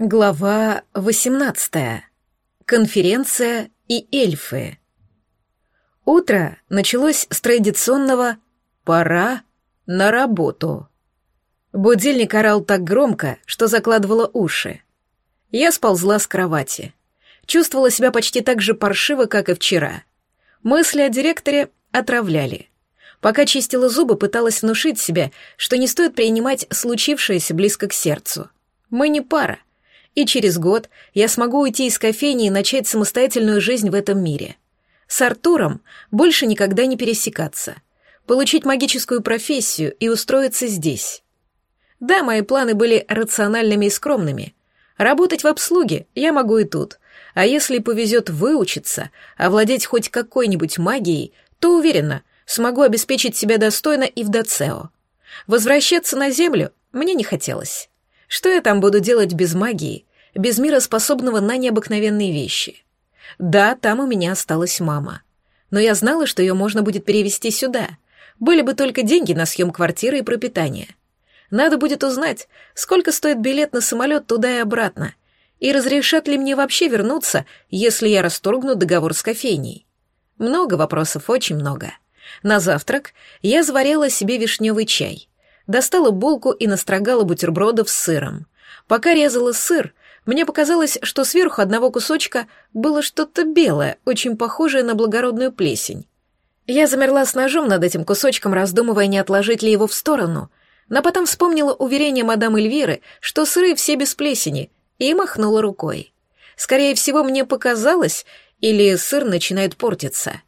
Глава 18. Конференция и эльфы. Утро началось с традиционного «пора на работу». Будильник орал так громко, что закладывало уши. Я сползла с кровати. Чувствовала себя почти так же паршиво, как и вчера. Мысли о директоре отравляли. Пока чистила зубы, пыталась внушить себе, что не стоит принимать случившееся близко к сердцу. Мы не пара и через год я смогу уйти из кофейни и начать самостоятельную жизнь в этом мире. С Артуром больше никогда не пересекаться, получить магическую профессию и устроиться здесь. Да, мои планы были рациональными и скромными. Работать в обслуге я могу и тут, а если повезет выучиться, овладеть хоть какой-нибудь магией, то уверена, смогу обеспечить себя достойно и в Дацео. Возвращаться на Землю мне не хотелось. Что я там буду делать без магии, без мира, способного на необыкновенные вещи? Да, там у меня осталась мама. Но я знала, что ее можно будет перевести сюда. Были бы только деньги на съем квартиры и пропитание. Надо будет узнать, сколько стоит билет на самолет туда и обратно, и разрешат ли мне вообще вернуться, если я расторгну договор с кофейней. Много вопросов, очень много. На завтрак я заварила себе вишневый чай достала булку и настрогала бутербродов с сыром. Пока резала сыр, мне показалось, что сверху одного кусочка было что-то белое, очень похожее на благородную плесень. Я замерла с ножом над этим кусочком, раздумывая, не отложить ли его в сторону, но потом вспомнила уверение мадам Эльвиры, что сыры все без плесени, и махнула рукой. Скорее всего, мне показалось, или сыр начинает портиться.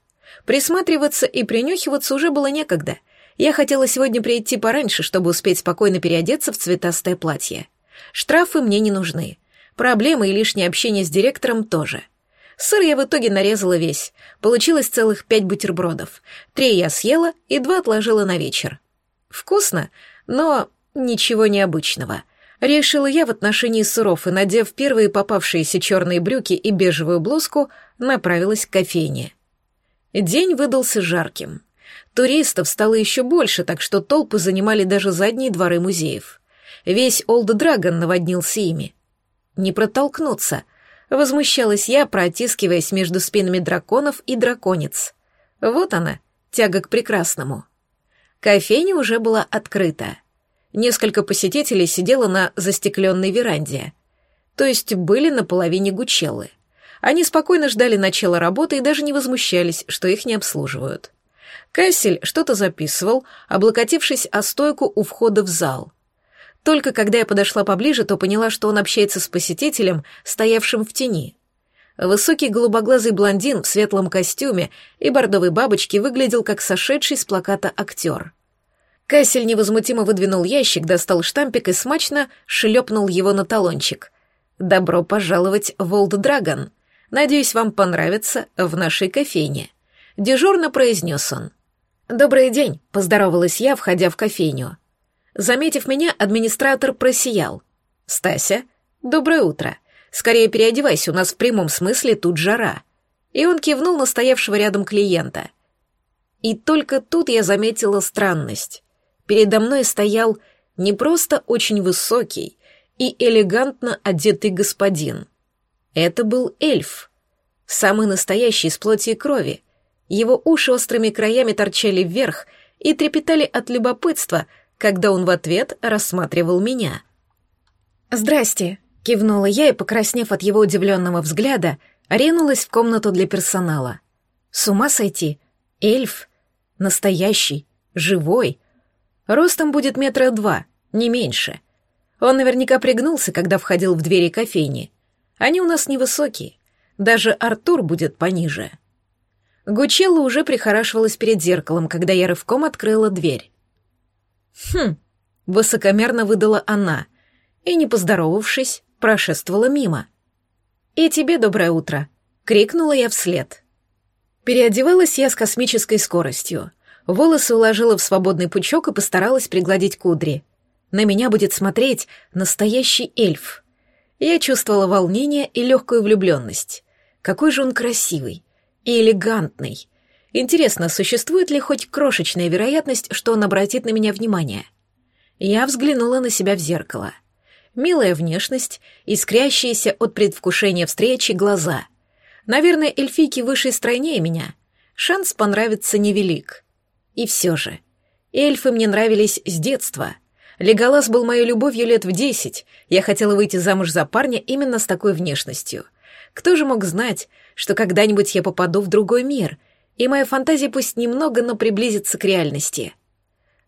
Присматриваться и принюхиваться уже было некогда — я хотела сегодня прийти пораньше, чтобы успеть спокойно переодеться в цветастое платье. Штрафы мне не нужны. Проблемы и лишнее общение с директором тоже. Сыр я в итоге нарезала весь. Получилось целых пять бутербродов. Три я съела и два отложила на вечер. Вкусно, но ничего необычного. Решила я в отношении сыров и, надев первые попавшиеся черные брюки и бежевую блузку, направилась к кофейне. День выдался жарким. Туристов стало еще больше, так что толпы занимали даже задние дворы музеев. Весь Олд Драгон наводнился ими. Не протолкнуться. Возмущалась я, протискиваясь между спинами драконов и драконец. Вот она, тяга к прекрасному. Кофейня уже была открыта. Несколько посетителей сидело на застекленной веранде. То есть были на половине гучеллы. Они спокойно ждали начала работы и даже не возмущались, что их не обслуживают. Кассель что-то записывал, облокотившись о стойку у входа в зал. Только когда я подошла поближе, то поняла, что он общается с посетителем, стоявшим в тени. Высокий голубоглазый блондин в светлом костюме и бордовой бабочке выглядел как сошедший с плаката актер. Кассель невозмутимо выдвинул ящик, достал штампик и смачно шлепнул его на талончик. «Добро пожаловать в Олд Драгон. Надеюсь, вам понравится в нашей кофейне». Дежурно произнес он. «Добрый день», — поздоровалась я, входя в кофейню. Заметив меня, администратор просиял. «Стася, доброе утро. Скорее переодевайся, у нас в прямом смысле тут жара». И он кивнул на стоявшего рядом клиента. И только тут я заметила странность. Передо мной стоял не просто очень высокий и элегантно одетый господин. Это был эльф, самый настоящий из плоти и крови, его уши острыми краями торчали вверх и трепетали от любопытства, когда он в ответ рассматривал меня. «Здрасте», — кивнула я и, покраснев от его удивленного взгляда, ринулась в комнату для персонала. «С ума сойти? Эльф? Настоящий? Живой? Ростом будет метра два, не меньше. Он наверняка пригнулся, когда входил в двери кофейни. Они у нас невысокие. Даже Артур будет пониже». Гучелла уже прихорашивалась перед зеркалом, когда я рывком открыла дверь. «Хм», — высокомерно выдала она, и, не поздоровавшись, прошествовала мимо. «И тебе доброе утро», — крикнула я вслед. Переодевалась я с космической скоростью. Волосы уложила в свободный пучок и постаралась пригладить кудри. На меня будет смотреть настоящий эльф. Я чувствовала волнение и легкую влюбленность. Какой же он красивый, и элегантный. Интересно, существует ли хоть крошечная вероятность, что он обратит на меня внимание? Я взглянула на себя в зеркало. Милая внешность, искрящиеся от предвкушения встречи глаза. Наверное, эльфийки выше и стройнее меня. Шанс понравиться невелик. И все же, эльфы мне нравились с детства. Леголас был моей любовью лет в десять. Я хотела выйти замуж за парня именно с такой внешностью. Кто же мог знать, что когда-нибудь я попаду в другой мир, и моя фантазия пусть немного, но приблизится к реальности.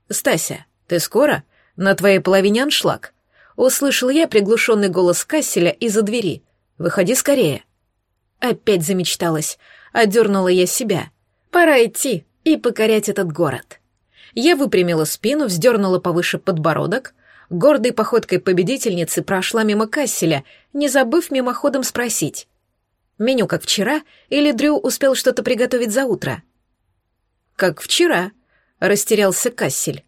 «Стася, ты скоро? На твоей половине аншлаг?» Услышал я приглушенный голос Касселя из-за двери. «Выходи скорее». Опять замечталась. Одернула я себя. «Пора идти и покорять этот город». Я выпрямила спину, вздернула повыше подбородок, гордой походкой победительницы прошла мимо Касселя, не забыв мимоходом спросить. «Меню как вчера, или Дрю успел что-то приготовить за утро?» «Как вчера», — растерялся Кассель.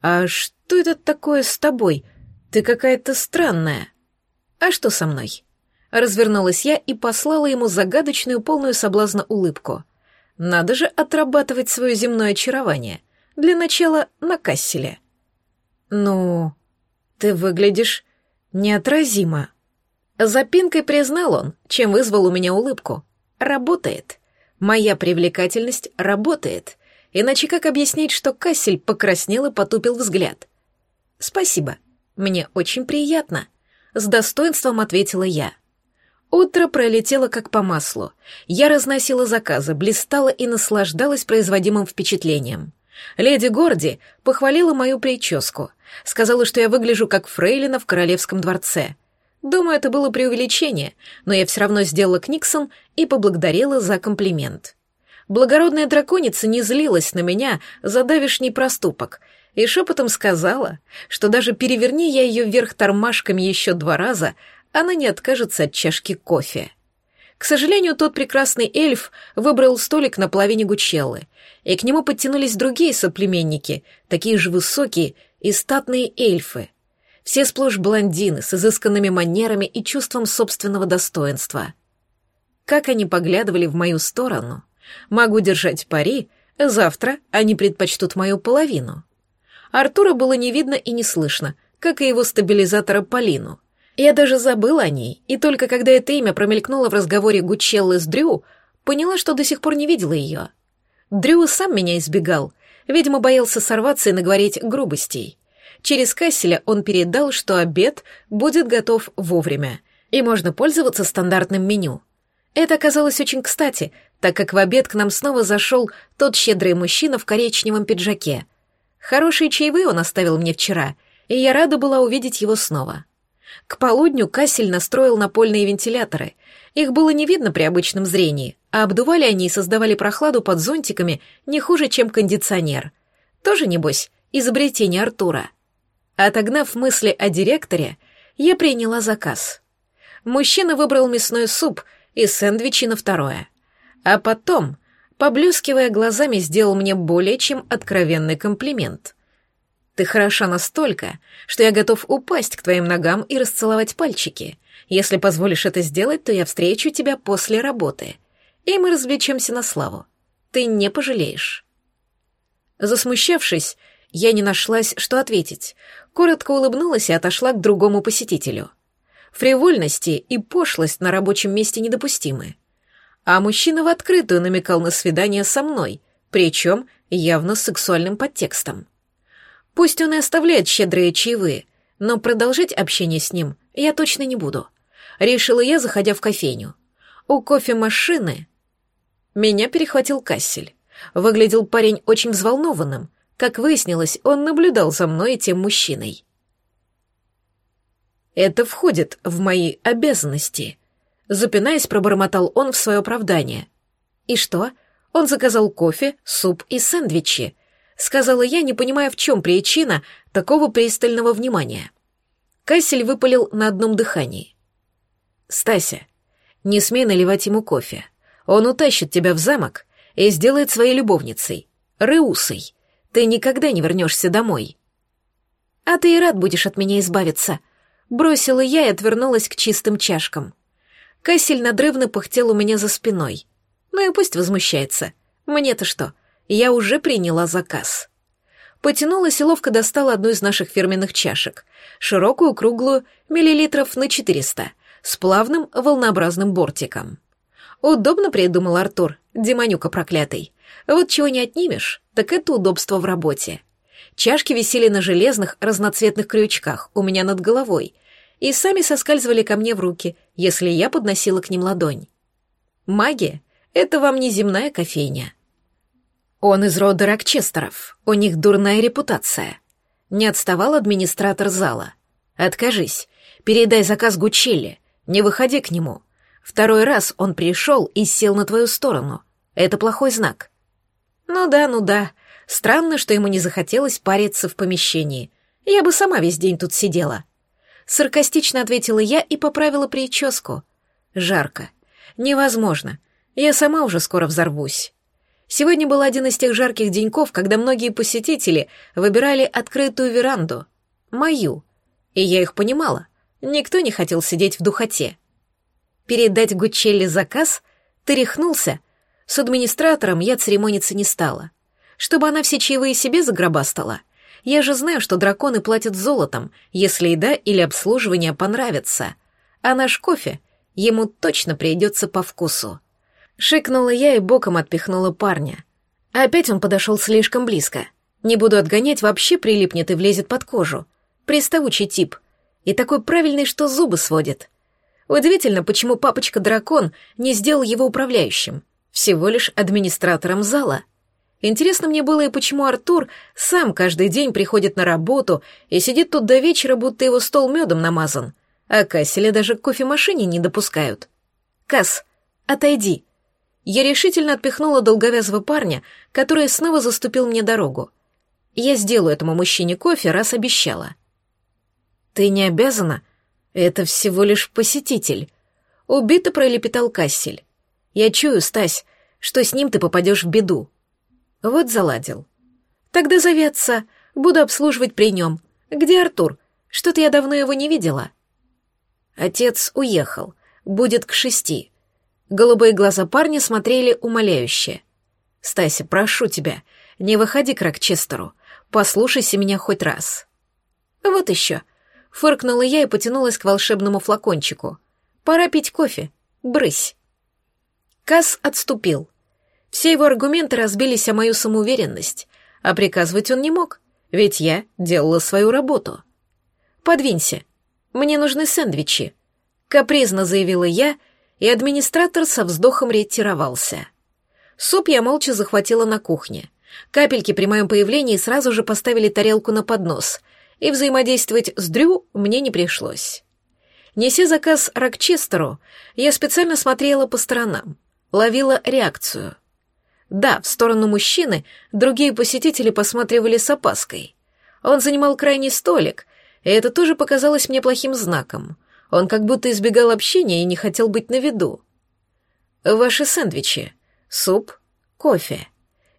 «А что это такое с тобой? Ты какая-то странная». «А что со мной?» Развернулась я и послала ему загадочную, полную соблазна улыбку. «Надо же отрабатывать свое земное очарование. Для начала на касселе». «Ну, ты выглядишь неотразимо». Запинкой признал он, чем вызвал у меня улыбку. «Работает. Моя привлекательность работает. Иначе как объяснить, что Кассель покраснел и потупил взгляд? «Спасибо. Мне очень приятно», — с достоинством ответила я. Утро пролетело как по маслу. Я разносила заказы, блистала и наслаждалась производимым впечатлением. Леди Горди похвалила мою прическу, сказала, что я выгляжу как фрейлина в королевском дворце. Думаю, это было преувеличение, но я все равно сделала книксон и поблагодарила за комплимент. Благородная драконица не злилась на меня за давишний проступок и шепотом сказала, что даже переверни я ее вверх тормашками еще два раза, она не откажется от чашки кофе. К сожалению, тот прекрасный эльф выбрал столик на половине Гучеллы, и к нему подтянулись другие соплеменники, такие же высокие и статные эльфы. Все сплошь блондины с изысканными манерами и чувством собственного достоинства. Как они поглядывали в мою сторону — Могу держать пари, завтра они предпочтут мою половину. Артура было не видно и не слышно, как и его стабилизатора Полину. Я даже забыла о ней, и только когда это имя промелькнуло в разговоре Гучеллы с Дрю, поняла, что до сих пор не видела ее. Дрю сам меня избегал, видимо, боялся сорваться и наговорить грубостей. Через Касселя он передал, что обед будет готов вовремя, и можно пользоваться стандартным меню. Это оказалось очень кстати, так как в обед к нам снова зашел тот щедрый мужчина в коричневом пиджаке. Хорошие чаевые он оставил мне вчера, и я рада была увидеть его снова. К полудню Кассель настроил напольные вентиляторы. Их было не видно при обычном зрении, а обдували они и создавали прохладу под зонтиками не хуже, чем кондиционер. Тоже, небось, изобретение Артура. Отогнав мысли о директоре, я приняла заказ. Мужчина выбрал мясной суп и сэндвичи на второе — а потом, поблескивая глазами, сделал мне более чем откровенный комплимент. «Ты хороша настолько, что я готов упасть к твоим ногам и расцеловать пальчики. Если позволишь это сделать, то я встречу тебя после работы, и мы развлечемся на славу. Ты не пожалеешь». Засмущавшись, я не нашлась, что ответить. Коротко улыбнулась и отошла к другому посетителю. Фривольности и пошлость на рабочем месте недопустимы а мужчина в открытую намекал на свидание со мной, причем явно с сексуальным подтекстом. Пусть он и оставляет щедрые чаевые, но продолжать общение с ним я точно не буду. Решила я, заходя в кофейню. У кофемашины меня перехватил кассель. Выглядел парень очень взволнованным. Как выяснилось, он наблюдал за мной и тем мужчиной. Это входит в мои обязанности, Запинаясь, пробормотал он в свое оправдание. «И что?» Он заказал кофе, суп и сэндвичи. Сказала я, не понимая, в чем причина такого пристального внимания. Кассель выпалил на одном дыхании. «Стася, не смей наливать ему кофе. Он утащит тебя в замок и сделает своей любовницей, Реусой. Ты никогда не вернешься домой». «А ты и рад будешь от меня избавиться», — бросила я и отвернулась к чистым чашкам. Кассель надрывно пыхтел у меня за спиной. Ну и пусть возмущается. Мне-то что? Я уже приняла заказ. потянулась и ловко достала одну из наших фирменных чашек, широкую, круглую, миллилитров на 400, с плавным волнообразным бортиком. Удобно придумал Артур, демонюка проклятый. Вот чего не отнимешь, так это удобство в работе. Чашки висели на железных разноцветных крючках у меня над головой и сами соскальзывали ко мне в руки, если я подносила к ним ладонь. Магия — это вам не земная кофейня. Он из рода Рокчестеров, у них дурная репутация. Не отставал администратор зала. Откажись, передай заказ Гучелли, не выходи к нему. Второй раз он пришел и сел на твою сторону. Это плохой знак. Ну да, ну да. Странно, что ему не захотелось париться в помещении. Я бы сама весь день тут сидела. Саркастично ответила я и поправила прическу. Жарко. Невозможно. Я сама уже скоро взорвусь. Сегодня был один из тех жарких деньков, когда многие посетители выбирали открытую веранду. Мою. И я их понимала. Никто не хотел сидеть в духоте. Передать Гучелли заказ? Ты рехнулся? С администратором я церемониться не стала. Чтобы она все чаевые себе загробастала. Я же знаю, что драконы платят золотом, если еда или обслуживание понравится. А наш кофе ему точно придется по вкусу. Шикнула я и боком отпихнула парня. Опять он подошел слишком близко. Не буду отгонять, вообще прилипнет и влезет под кожу. Приставучий тип. И такой правильный, что зубы сводит. Удивительно, почему папочка-дракон не сделал его управляющим, всего лишь администратором зала. Интересно мне было и почему Артур сам каждый день приходит на работу и сидит тут до вечера, будто его стол медом намазан, а Касселя даже к кофемашине не допускают. «Касс, отойди!» Я решительно отпихнула долговязого парня, который снова заступил мне дорогу. Я сделаю этому мужчине кофе, раз обещала. «Ты не обязана это всего лишь посетитель. Убито пролепетал Кассель. Я чую, Стась, что с ним ты попадешь в беду. Вот заладил. Тогда зови отца, буду обслуживать при нем. Где Артур? Что-то я давно его не видела. Отец уехал. Будет к шести. Голубые глаза парня смотрели умоляюще. «Стася, прошу тебя, не выходи к Рокчестеру. Послушайся меня хоть раз». «Вот еще», Фыркнула я и потянулась к волшебному флакончику. «Пора пить кофе. Брысь». Касс отступил. Все его аргументы разбились о мою самоуверенность, а приказывать он не мог, ведь я делала свою работу. «Подвинься. Мне нужны сэндвичи», — капризно заявила я, и администратор со вздохом ретировался. Суп я молча захватила на кухне. Капельки при моем появлении сразу же поставили тарелку на поднос — и взаимодействовать с Дрю мне не пришлось. Неся заказ Рокчестеру, я специально смотрела по сторонам, ловила реакцию. Да, в сторону мужчины другие посетители посматривали с опаской. Он занимал крайний столик, и это тоже показалось мне плохим знаком. Он как будто избегал общения и не хотел быть на виду. «Ваши сэндвичи. Суп. Кофе»,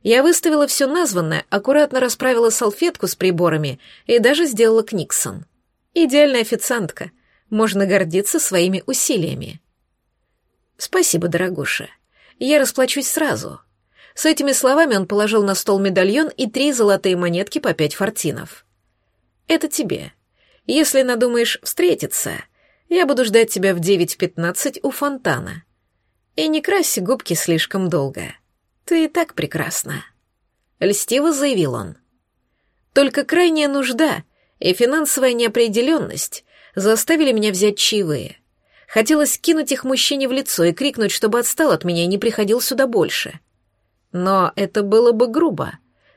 я выставила все названное, аккуратно расправила салфетку с приборами и даже сделала книксон. Идеальная официантка. Можно гордиться своими усилиями. Спасибо, дорогуша. Я расплачусь сразу. С этими словами он положил на стол медальон и три золотые монетки по пять фортинов. Это тебе. Если надумаешь встретиться, я буду ждать тебя в 9.15 у фонтана. И не крась губки слишком долго. «Ты и так прекрасна», — льстиво заявил он. «Только крайняя нужда и финансовая неопределенность заставили меня взять чаевые. Хотелось кинуть их мужчине в лицо и крикнуть, чтобы отстал от меня и не приходил сюда больше. Но это было бы грубо.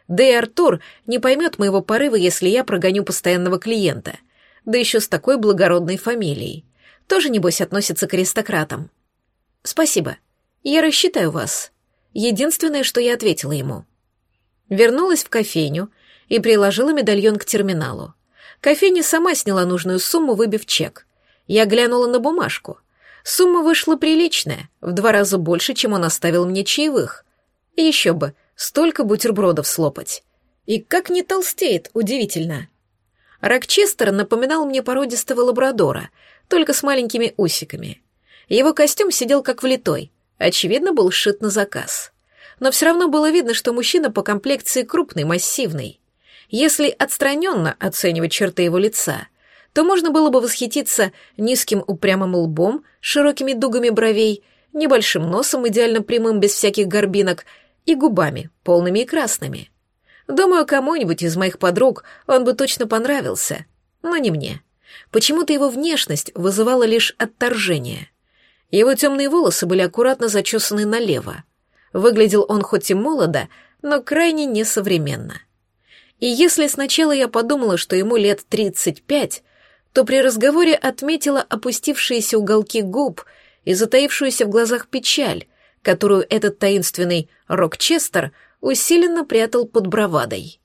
Да и Артур не поймет моего порыва, если я прогоню постоянного клиента, да еще с такой благородной фамилией. Тоже, небось, относится к аристократам. Спасибо. Я рассчитаю вас. Единственное, что я ответила ему. Вернулась в кофейню и приложила медальон к терминалу. Кофейня сама сняла нужную сумму, выбив чек. Я глянула на бумажку. Сумма вышла приличная, в два раза больше, чем он оставил мне чаевых. Еще бы, столько бутербродов слопать. И как не толстеет, удивительно. Рокчестер напоминал мне породистого лабрадора, только с маленькими усиками. Его костюм сидел как влитой, очевидно, был сшит на заказ. Но все равно было видно, что мужчина по комплекции крупный, массивный. Если отстраненно оценивать черты его лица, то можно было бы восхититься низким упрямым лбом, широкими дугами бровей, небольшим носом, идеально прямым, без всяких горбинок, и губами, полными и красными. Думаю, кому-нибудь из моих подруг он бы точно понравился, но не мне. Почему-то его внешность вызывала лишь отторжение. Его темные волосы были аккуратно зачесаны налево. Выглядел он хоть и молодо, но крайне несовременно. И если сначала я подумала, что ему лет 35, то при разговоре отметила опустившиеся уголки губ и затаившуюся в глазах печаль, которую этот таинственный Рокчестер усиленно прятал под бравадой.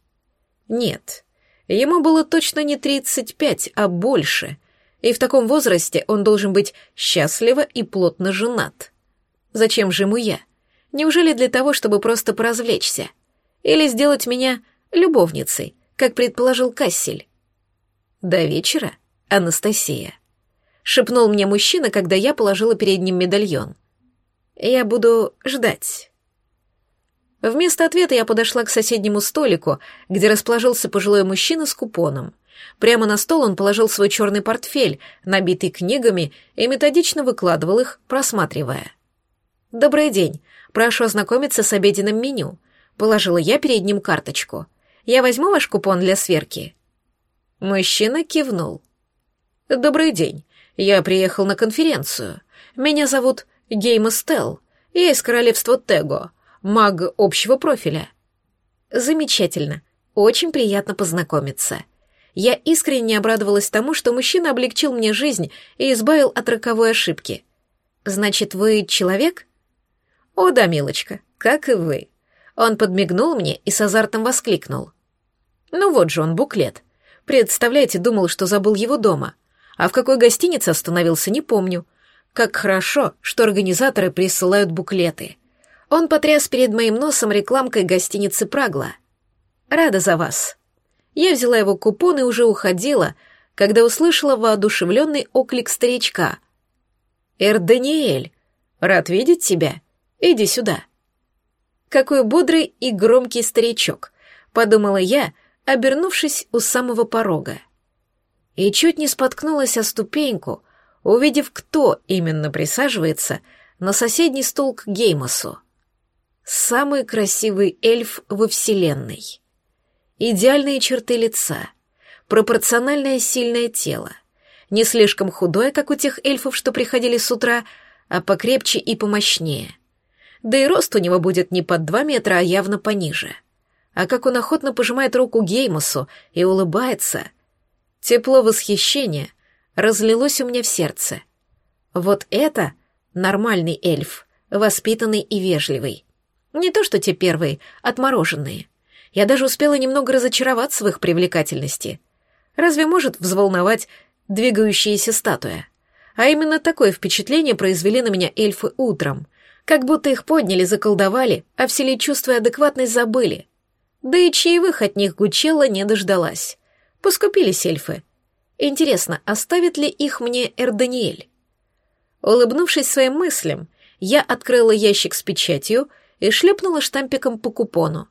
Нет, ему было точно не 35, а больше, и в таком возрасте он должен быть счастливо и плотно женат. Зачем же ему я? Неужели для того, чтобы просто поразвлечься? Или сделать меня любовницей, как предположил Кассель? До вечера, Анастасия. Шепнул мне мужчина, когда я положила перед ним медальон. Я буду ждать. Вместо ответа я подошла к соседнему столику, где расположился пожилой мужчина с купоном. Прямо на стол он положил свой черный портфель, набитый книгами, и методично выкладывал их, просматривая. «Добрый день. Прошу ознакомиться с обеденным меню». Положила я перед ним карточку. «Я возьму ваш купон для сверки?» Мужчина кивнул. «Добрый день. Я приехал на конференцию. Меня зовут Гейма Стелл. Я из королевства Tego маг общего профиля. Замечательно. Очень приятно познакомиться. Я искренне обрадовалась тому, что мужчина облегчил мне жизнь и избавил от роковой ошибки. Значит, вы человек? О, да, милочка, как и вы. Он подмигнул мне и с азартом воскликнул. Ну вот же он, буклет. Представляете, думал, что забыл его дома. А в какой гостинице остановился, не помню. Как хорошо, что организаторы присылают буклеты. Он потряс перед моим носом рекламкой гостиницы «Прагла». «Рада за вас». Я взяла его купон и уже уходила, когда услышала воодушевленный оклик старичка. «Эр Даниэль, рад видеть тебя. Иди сюда». Какой бодрый и громкий старичок, подумала я, обернувшись у самого порога. И чуть не споткнулась о ступеньку, увидев, кто именно присаживается на соседний стол к Геймосу. Самый красивый эльф во Вселенной. Идеальные черты лица, пропорциональное сильное тело, не слишком худое, как у тех эльфов, что приходили с утра, а покрепче и помощнее. Да и рост у него будет не под два метра, а явно пониже. А как он охотно пожимает руку Геймусу и улыбается. Тепло восхищения разлилось у меня в сердце. Вот это нормальный эльф, воспитанный и вежливый. Не то что те первые, отмороженные. Я даже успела немного разочароваться в их привлекательности. Разве может взволновать двигающаяся статуя? А именно такое впечатление произвели на меня эльфы утром. Как будто их подняли, заколдовали, а в селе чувства и адекватность забыли. Да и чаевых от них Гучелла не дождалась. Поскупились эльфы. Интересно, оставит ли их мне Эрданиэль? Улыбнувшись своим мыслям, я открыла ящик с печатью — и шлепнула штампиком по купону.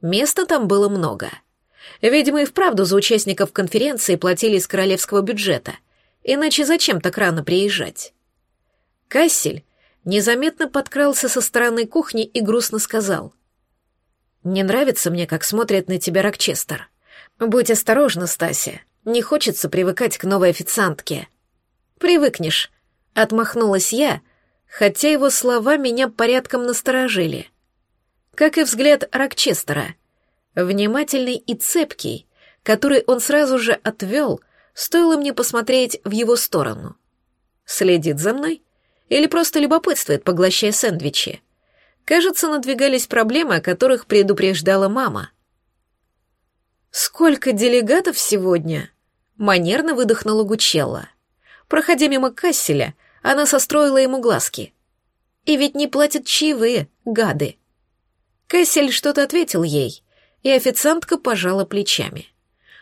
Места там было много. Видимо, и вправду за участников конференции платили из королевского бюджета. Иначе зачем так рано приезжать? Кассель незаметно подкрался со стороны кухни и грустно сказал. «Не нравится мне, как смотрит на тебя Рокчестер. Будь осторожна, Стася. Не хочется привыкать к новой официантке». «Привыкнешь», — отмахнулась я, хотя его слова меня порядком насторожили. Как и взгляд Рокчестера, внимательный и цепкий, который он сразу же отвел, стоило мне посмотреть в его сторону. Следит за мной? Или просто любопытствует, поглощая сэндвичи? Кажется, надвигались проблемы, о которых предупреждала мама. «Сколько делегатов сегодня?» — манерно выдохнула Гучелла. Проходя мимо Касселя, она состроила ему глазки. И ведь не платят чаевые, гады. Кэссель что-то ответил ей, и официантка пожала плечами.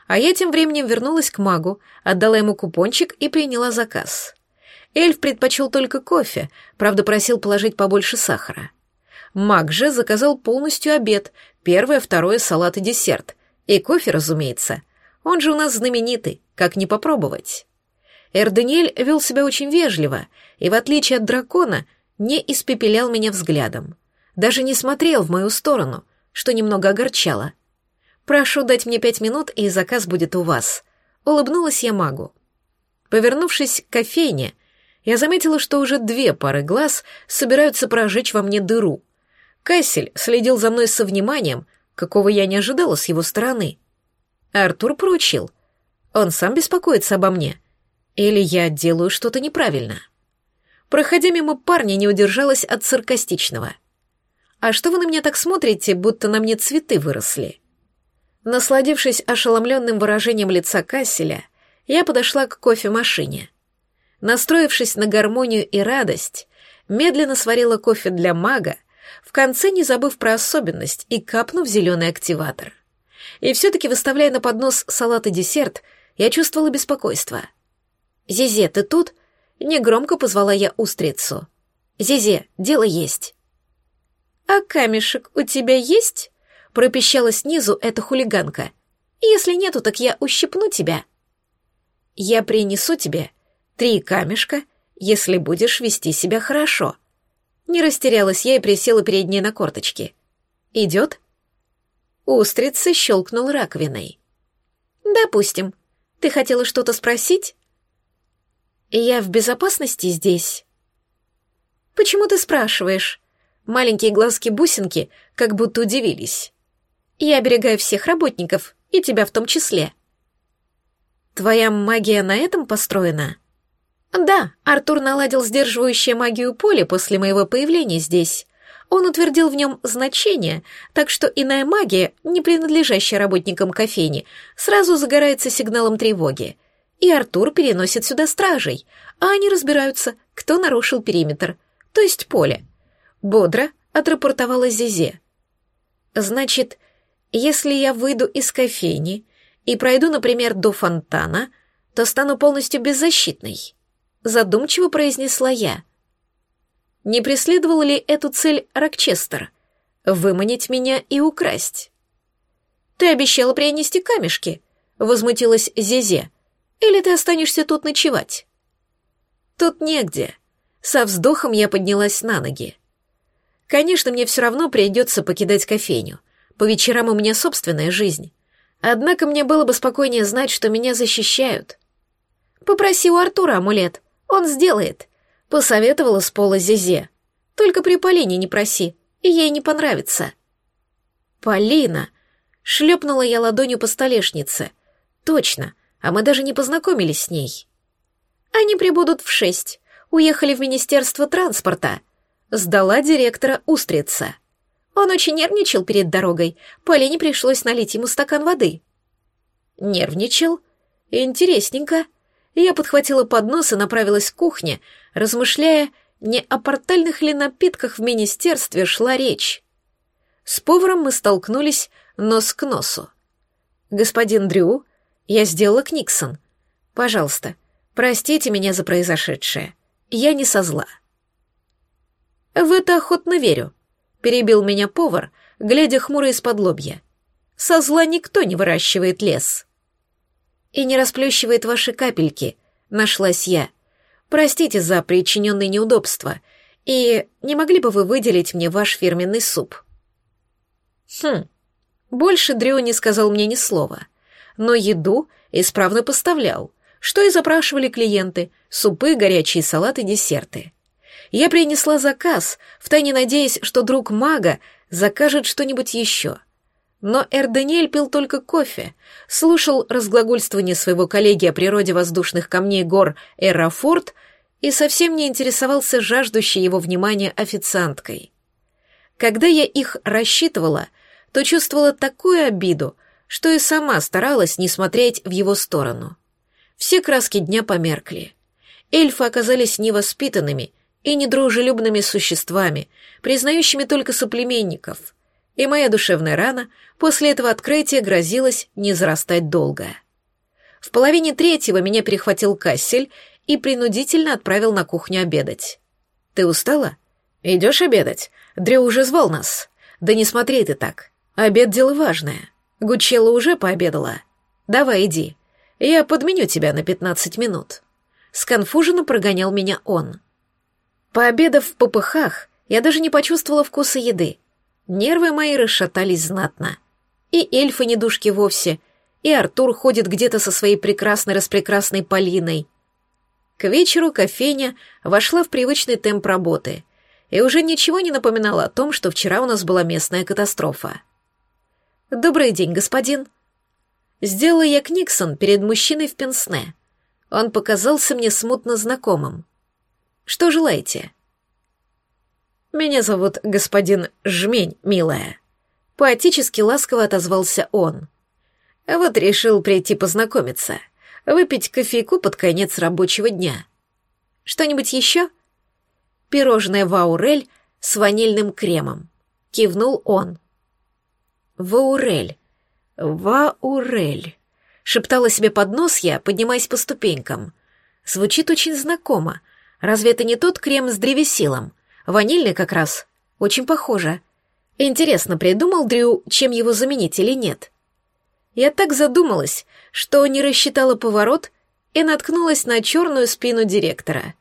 А я тем временем вернулась к магу, отдала ему купончик и приняла заказ. Эльф предпочел только кофе, правда просил положить побольше сахара. Маг же заказал полностью обед, первое, второе, салат и десерт. И кофе, разумеется. Он же у нас знаменитый, как не попробовать. Эрденель вел себя очень вежливо и, в отличие от дракона, не испепелял меня взглядом. Даже не смотрел в мою сторону, что немного огорчало. «Прошу дать мне пять минут, и заказ будет у вас», — улыбнулась я магу. Повернувшись к кофейне, я заметила, что уже две пары глаз собираются прожечь во мне дыру. Кассель следил за мной со вниманием, какого я не ожидала с его стороны. Артур поручил. Он сам беспокоится обо мне. Или я делаю что-то неправильно. Проходя мимо парня, не удержалась от саркастичного. «А что вы на меня так смотрите, будто на мне цветы выросли?» Насладившись ошеломленным выражением лица Касселя, я подошла к кофемашине. Настроившись на гармонию и радость, медленно сварила кофе для мага, в конце не забыв про особенность и капнув зеленый активатор. И все-таки, выставляя на поднос салат и десерт, я чувствовала беспокойство. «Зизе, ты тут?» — негромко позвала я устрицу. «Зизе, дело есть». «А камешек у тебя есть?» — пропищала снизу эта хулиганка. «Если нету, так я ущипну тебя». «Я принесу тебе три камешка, если будешь вести себя хорошо». Не растерялась я и присела перед ней на корточки. «Идет?» Устрица щелкнул раковиной. «Допустим. Ты хотела что-то спросить?» «Я в безопасности здесь?» «Почему ты спрашиваешь?» Маленькие глазки-бусинки как будто удивились. «Я оберегаю всех работников, и тебя в том числе». «Твоя магия на этом построена?» Да, Артур наладил сдерживающее магию поле после моего появления здесь. Он утвердил в нем значение, так что иная магия, не принадлежащая работникам кофейни, сразу загорается сигналом тревоги. И Артур переносит сюда стражей, а они разбираются, кто нарушил периметр, то есть поле. Бодро отрапортовала Зизе. Значит, если я выйду из кофейни и пройду, например, до фонтана, то стану полностью беззащитной задумчиво произнесла я. Не преследовал ли эту цель Рокчестер? Выманить меня и украсть? Ты обещала принести камешки, возмутилась Зезе. Или ты останешься тут ночевать? Тут негде. Со вздохом я поднялась на ноги. Конечно, мне все равно придется покидать кофейню. По вечерам у меня собственная жизнь. Однако мне было бы спокойнее знать, что меня защищают. Попроси у Артура амулет, он сделает», — посоветовала с пола Зизе. «Только при Полине не проси, и ей не понравится». «Полина!» — шлепнула я ладонью по столешнице. «Точно, а мы даже не познакомились с ней». «Они прибудут в шесть. Уехали в Министерство транспорта», — сдала директора Устрица. Он очень нервничал перед дорогой. Полине пришлось налить ему стакан воды. «Нервничал? Интересненько», я подхватила поднос и направилась к кухне, размышляя, не о портальных ли напитках в министерстве шла речь. С поваром мы столкнулись нос к носу. «Господин Дрю, я сделала Книксон. Пожалуйста, простите меня за произошедшее. Я не со зла». «В это охотно верю», — перебил меня повар, глядя хмуро из-под лобья. «Со зла никто не выращивает лес» и не расплющивает ваши капельки, нашлась я. Простите за причиненные неудобства, и не могли бы вы выделить мне ваш фирменный суп? Хм, больше Дрю не сказал мне ни слова, но еду исправно поставлял, что и запрашивали клиенты, супы, горячие салаты, десерты. Я принесла заказ, втайне надеясь, что друг мага закажет что-нибудь еще. Но Эрденель пил только кофе, слушал разглагольствование своего коллеги о природе воздушных камней гор Эрафорт и совсем не интересовался жаждущей его внимания официанткой. Когда я их рассчитывала, то чувствовала такую обиду, что и сама старалась не смотреть в его сторону. Все краски дня померкли. Эльфы оказались невоспитанными и недружелюбными существами, признающими только соплеменников — и моя душевная рана после этого открытия грозилась не зарастать долго. В половине третьего меня перехватил Кассель и принудительно отправил на кухню обедать. «Ты устала? Идешь обедать? Дрю уже звал нас. Да не смотри ты так. Обед — дело важное». Гучелла уже пообедала. Давай иди. Я подменю тебя на пятнадцать минут. Сконфуженно прогонял меня он. Пообедав в попыхах, я даже не почувствовала вкуса еды. Нервы мои расшатались знатно. И эльфы не душки вовсе, и Артур ходит где-то со своей прекрасной-распрекрасной Полиной. К вечеру кофейня вошла в привычный темп работы и уже ничего не напоминала о том, что вчера у нас была местная катастрофа. «Добрый день, господин». Сделала я Книксон перед мужчиной в пенсне. Он показался мне смутно знакомым. «Что желаете?» «Меня зовут господин Жмень, милая». Поэтически ласково отозвался он. «Вот решил прийти познакомиться, выпить кофейку под конец рабочего дня. Что-нибудь еще?» «Пирожное ваурель с ванильным кремом», — кивнул он. Ваурель. Ваурель. Шептала себе под нос я, поднимаясь по ступенькам. Звучит очень знакомо. Разве это не тот крем с древесилом? Ванильный как раз. Очень похоже. Интересно, придумал Дрю, чем его заменить или нет? Я так задумалась, что не рассчитала поворот и наткнулась на черную спину директора.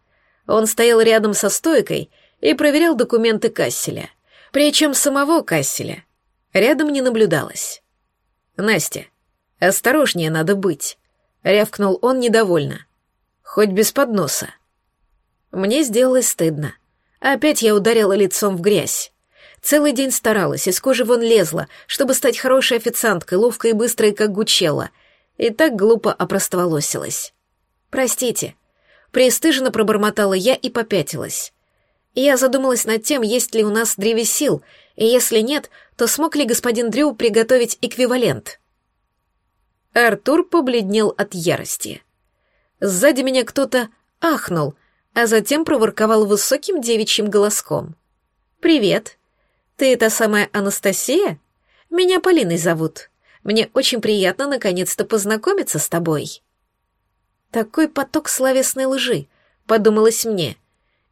Он стоял рядом со стойкой и проверял документы Касселя. Причем самого Касселя, Рядом не наблюдалось. «Настя, осторожнее надо быть», — рявкнул он недовольно. «Хоть без подноса». Мне сделалось стыдно. Опять я ударила лицом в грязь. Целый день старалась, из кожи вон лезла, чтобы стать хорошей официанткой, ловкой и быстрой, как Гучелла, и так глупо опростоволосилась. «Простите», — пристыженно пробормотала я и попятилась. Я задумалась над тем, есть ли у нас древесил, и если нет, то смог ли господин Дрю приготовить эквивалент? Артур побледнел от ярости. Сзади меня кто-то ахнул, а затем проворковал высоким девичьим голоском. «Привет. Ты та самая Анастасия? Меня Полиной зовут. Мне очень приятно наконец-то познакомиться с тобой». Такой поток словесной лжи, подумалось мне —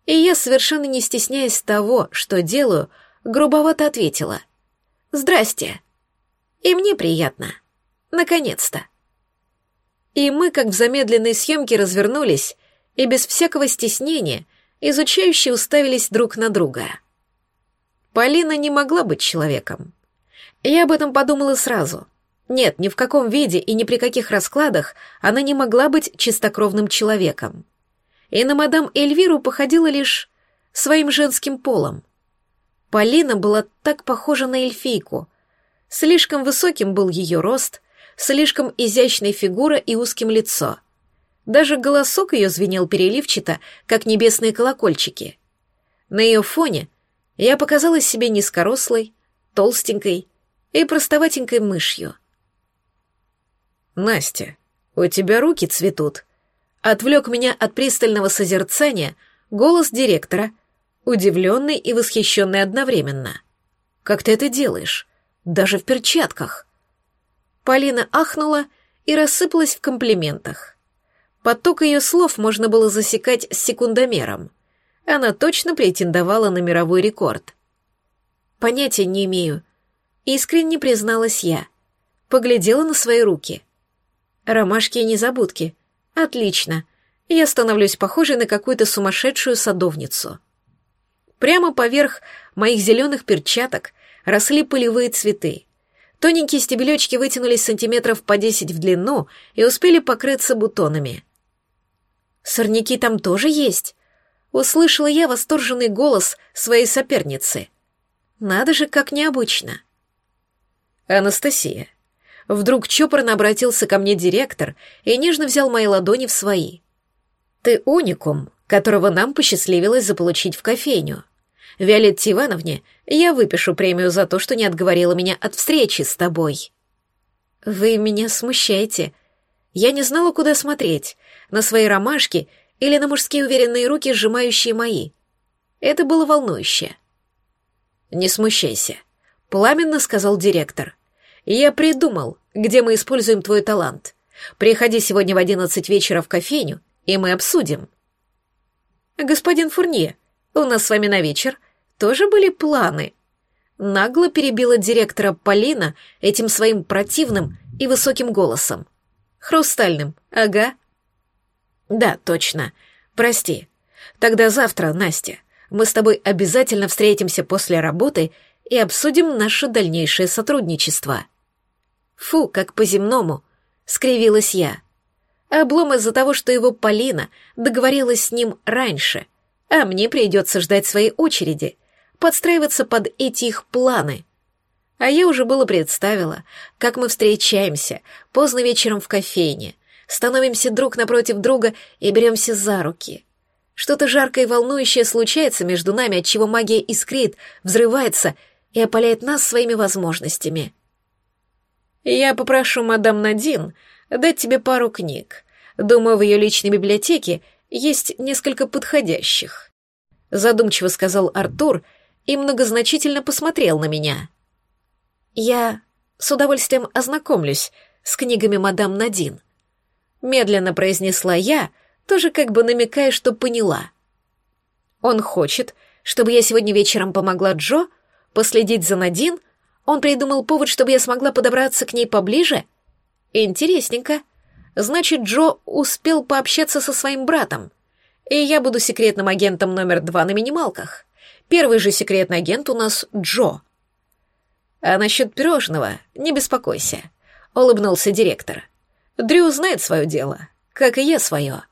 и я, совершенно не стесняясь того, что делаю, грубовато ответила. «Здрасте. И мне приятно. Наконец-то». И мы, как в замедленной съемке, развернулись и без всякого стеснения изучающе уставились друг на друга. Полина не могла быть человеком. Я об этом подумала сразу. Нет, ни в каком виде и ни при каких раскладах она не могла быть чистокровным человеком и на мадам Эльвиру походила лишь своим женским полом. Полина была так похожа на эльфийку. Слишком высоким был ее рост, слишком изящной фигура и узким лицо. Даже голосок ее звенел переливчато, как небесные колокольчики. На ее фоне я показалась себе низкорослой, толстенькой и простоватенькой мышью. «Настя, у тебя руки цветут», Отвлек меня от пристального созерцания голос директора, удивленный и восхищенный одновременно. «Как ты это делаешь? Даже в перчатках!» Полина ахнула и рассыпалась в комплиментах. Поток ее слов можно было засекать с секундомером. Она точно претендовала на мировой рекорд. «Понятия не имею», — искренне призналась я. Поглядела на свои руки. «Ромашки и незабудки», Отлично. Я становлюсь похожей на какую-то сумасшедшую садовницу. Прямо поверх моих зеленых перчаток росли полевые цветы. Тоненькие стебелечки вытянулись сантиметров по десять в длину и успели покрыться бутонами. «Сорняки там тоже есть?» Услышала я восторженный голос своей соперницы. «Надо же, как необычно!» «Анастасия, Вдруг чопорно обратился ко мне директор и нежно взял мои ладони в свои. «Ты уникум, которого нам посчастливилось заполучить в кофейню. Виолетте Ивановне я выпишу премию за то, что не отговорила меня от встречи с тобой». «Вы меня смущаете. Я не знала, куда смотреть, на свои ромашки или на мужские уверенные руки, сжимающие мои. Это было волнующе». «Не смущайся», — пламенно сказал директор. Я придумал, где мы используем твой талант. Приходи сегодня в одиннадцать вечера в кофейню, и мы обсудим. Господин Фурнье, у нас с вами на вечер тоже были планы. нагло перебила директора Полина этим своим противным и высоким голосом. Хрустальным, ага. Да, точно. Прости. Тогда завтра, Настя, мы с тобой обязательно встретимся после работы и обсудим наше дальнейшее сотрудничество. Фу, как по-земному, скривилась я. Облом из-за того, что его Полина договорилась с ним раньше, а мне придется ждать своей очереди, подстраиваться под эти их планы. А я уже было представила, как мы встречаемся поздно вечером в кофейне, становимся друг напротив друга и беремся за руки. Что-то жаркое и волнующее случается между нами, от чего магия искрит, взрывается и опаляет нас своими возможностями. Я попрошу мадам Надин дать тебе пару книг. Думаю, в ее личной библиотеке есть несколько подходящих. Задумчиво сказал Артур и многозначительно посмотрел на меня. Я с удовольствием ознакомлюсь с книгами мадам Надин. Медленно произнесла я, тоже как бы намекая, что поняла. Он хочет, чтобы я сегодня вечером помогла Джо последить за Надин — он придумал повод, чтобы я смогла подобраться к ней поближе? Интересненько. Значит, Джо успел пообщаться со своим братом. И я буду секретным агентом номер два на минималках. Первый же секретный агент у нас Джо. А насчет пирожного не беспокойся, улыбнулся директор. Дрю знает свое дело, как и я свое.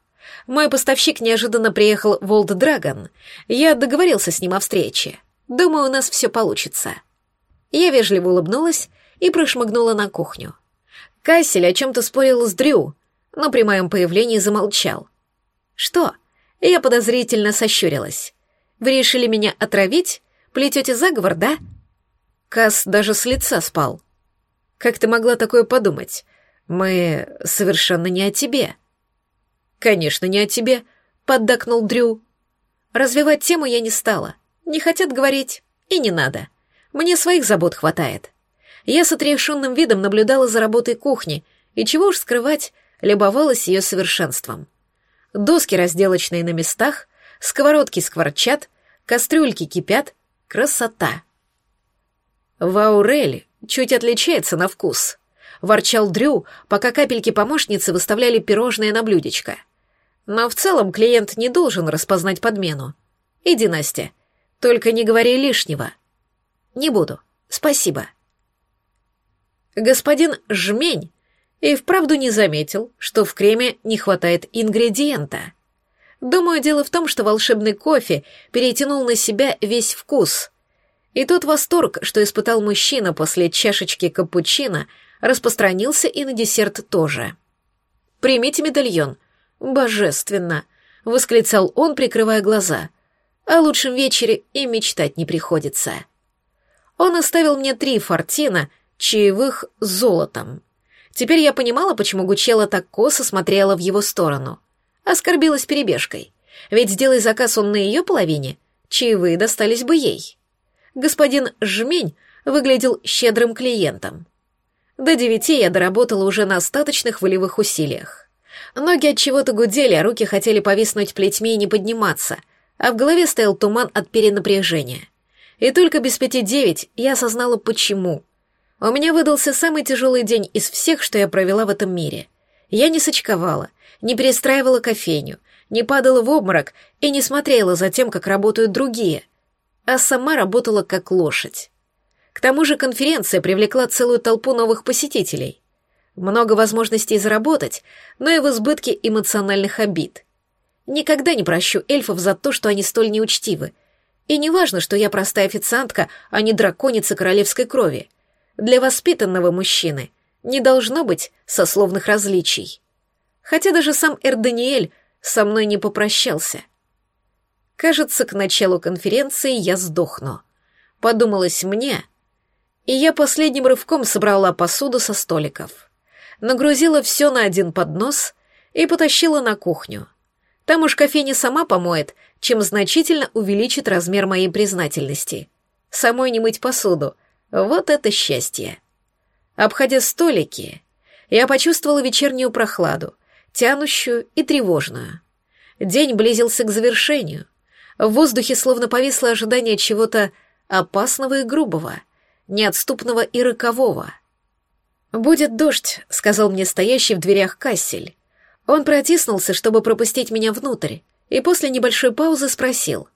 Мой поставщик неожиданно приехал в Олд Драгон. Я договорился с ним о встрече. Думаю, у нас все получится. Я вежливо улыбнулась и прошмыгнула на кухню. Кассель о чем-то спорил с Дрю, но при моем появлении замолчал. «Что?» Я подозрительно сощурилась. «Вы решили меня отравить? Плетете заговор, да?» Кас даже с лица спал. «Как ты могла такое подумать? Мы совершенно не о тебе». «Конечно, не о тебе», — поддакнул Дрю. Развивать тему я не стала. Не хотят говорить, и не надо. Мне своих забот хватает. Я с отрешенным видом наблюдала за работой кухни, и чего уж скрывать, любовалась ее совершенством. Доски разделочные на местах, сковородки скворчат, кастрюльки кипят. Красота! Ваурель чуть отличается на вкус. Ворчал Дрю, пока капельки помощницы выставляли пирожное на блюдечко. Но в целом клиент не должен распознать подмену. Иди, Настя, только не говори лишнего. Не буду. Спасибо. Господин Жмень и вправду не заметил, что в креме не хватает ингредиента. Думаю, дело в том, что волшебный кофе перетянул на себя весь вкус. И тот восторг, что испытал мужчина после чашечки капучино, распространился и на десерт тоже. «Примите медальон. Божественно!» — восклицал он, прикрывая глаза. «О лучшем вечере и мечтать не приходится». Он оставил мне три фортина, чаевых золотом. Теперь я понимала, почему Гучела так косо смотрела в его сторону. Оскорбилась перебежкой. Ведь сделай заказ он на ее половине, чаевые достались бы ей. Господин Жмень выглядел щедрым клиентом. До девяти я доработала уже на остаточных волевых усилиях. Ноги от чего-то гудели, а руки хотели повиснуть плетьми и не подниматься, а в голове стоял туман от перенапряжения. И только без пяти девять я осознала, почему. У меня выдался самый тяжелый день из всех, что я провела в этом мире. Я не сочковала, не перестраивала кофейню, не падала в обморок и не смотрела за тем, как работают другие, а сама работала как лошадь. К тому же конференция привлекла целую толпу новых посетителей. Много возможностей заработать, но и в избытке эмоциональных обид. Никогда не прощу эльфов за то, что они столь неучтивы, и не важно, что я простая официантка, а не драконица королевской крови. Для воспитанного мужчины не должно быть сословных различий. Хотя даже сам Эрданиэль со мной не попрощался. Кажется, к началу конференции я сдохну. Подумалось мне, и я последним рывком собрала посуду со столиков. Нагрузила все на один поднос и потащила на кухню. Там уж кофейня сама помоет, чем значительно увеличит размер моей признательности. Самой не мыть посуду. Вот это счастье. Обходя столики, я почувствовала вечернюю прохладу, тянущую и тревожную. День близился к завершению. В воздухе словно повисло ожидание чего-то опасного и грубого, неотступного и рокового. «Будет дождь», — сказал мне стоящий в дверях Кассель. Он протиснулся, чтобы пропустить меня внутрь, и после небольшой паузы спросил.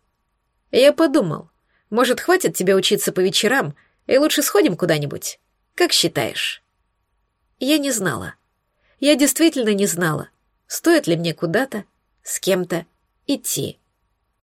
«Я подумал, может, хватит тебе учиться по вечерам, и лучше сходим куда-нибудь? Как считаешь?» Я не знала. Я действительно не знала, стоит ли мне куда-то, с кем-то идти.